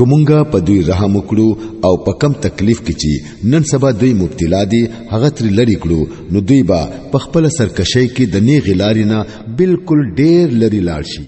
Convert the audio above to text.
کومونګه په دوی رحم وکړو او په کم تکلیف کې چې نن سبا دوی مبتلا دي هغه تر لری کړو نو دوی با په خپل سرکشي کې د نیغ لارینه بالکل ډیر لری لاړ شي